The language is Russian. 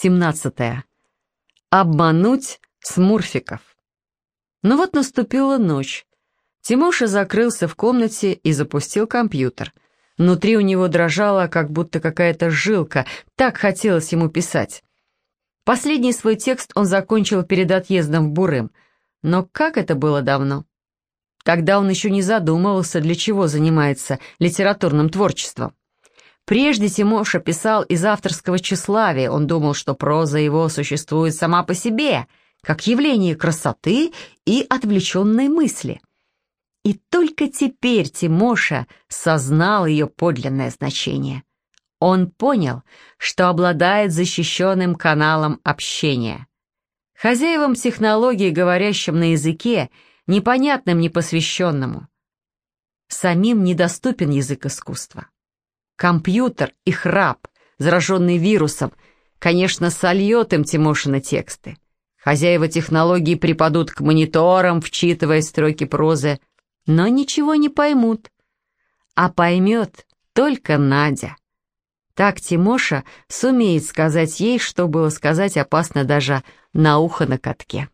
17. Обмануть смурфиков. Ну вот наступила ночь. Тимоша закрылся в комнате и запустил компьютер. Внутри у него дрожала, как будто какая-то жилка, так хотелось ему писать. Последний свой текст он закончил перед отъездом в Бурым. Но как это было давно? Тогда он еще не задумывался, для чего занимается литературным творчеством. Прежде Тимоша писал из авторского тщеславия, он думал, что проза его существует сама по себе, как явление красоты и отвлеченной мысли. И только теперь Тимоша сознал ее подлинное значение. Он понял, что обладает защищенным каналом общения. Хозяевам технологии, говорящим на языке, непонятным непосвященному. Самим недоступен язык искусства. Компьютер и храп, зараженный вирусом, конечно, сольет им Тимошина тексты. Хозяева технологий припадут к мониторам, вчитывая строки прозы, но ничего не поймут. А поймет только Надя. Так Тимоша сумеет сказать ей, что было сказать опасно даже на ухо на катке.